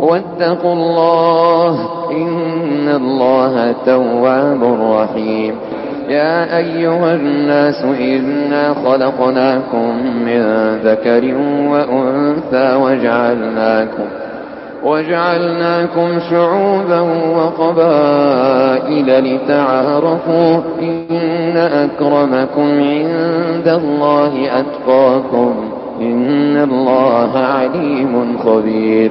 واتقوا الله إن الله تواب رحيم. يا أيها الناس إنا خلقناكم من ذكر وأنثى وجعلناكم وجعلناكم شعوبا وقبائل لتعارفوا إن أكرمكم عند الله أتقاكم إن الله عليم خبير.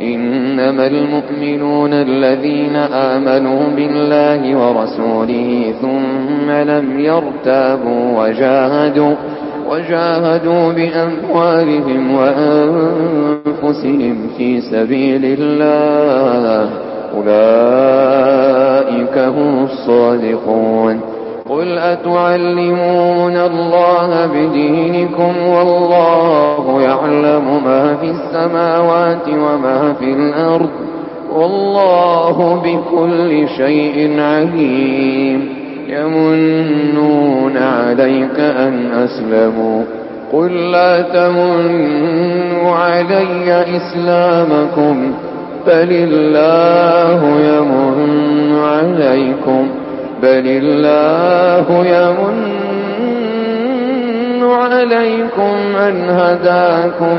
إنما المؤمنون الذين آمنوا بالله ورسوله ثم لم يرتابوا وجاهدوا وجاهدوا بأموالهم وأنفسهم في سبيل الله. أولئك هم الصادقون. قل أتعلمون الله بدينكم والله يعلم ما في السماوات الأرض والله بكل شيء عليم. يمنون عليك أن أسلموا. قل لا تمنوا علي إسلامكم بل الله يمن عليكم. بل الله يمن عليكم أن هداكم.